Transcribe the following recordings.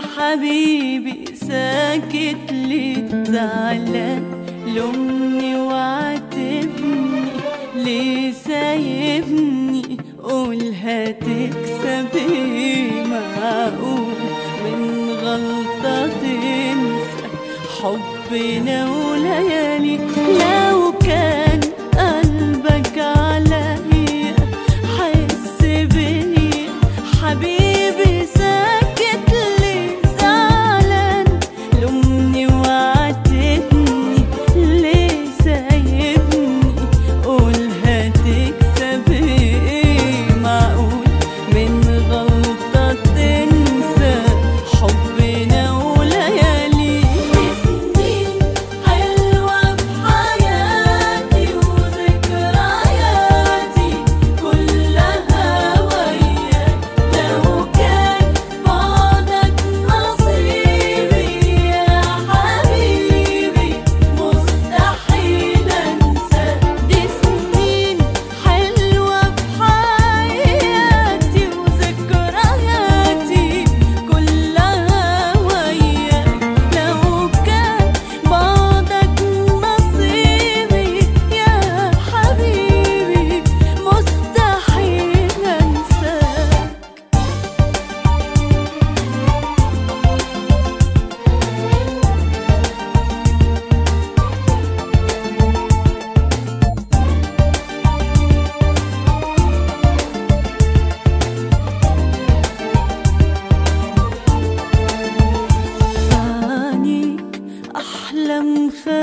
حبيبي ساكت ليه زعلان لومني وعاتبني ليه سايبني؟ قول هتكسب إيه؟ معقول من غلطة تنسى حبنا وليالي لو كان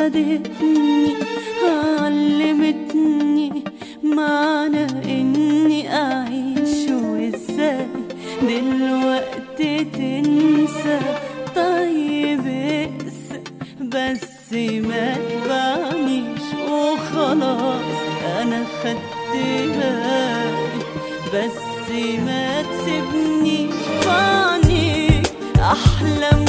خدتني علمتني معنى إني أعيش وإزاي. دلوقتي تنسى طيب اقسى بس ما تبعنيش وخلاص. أنا خدت بالي بس ما تسيبنيش. في عينيك أحلام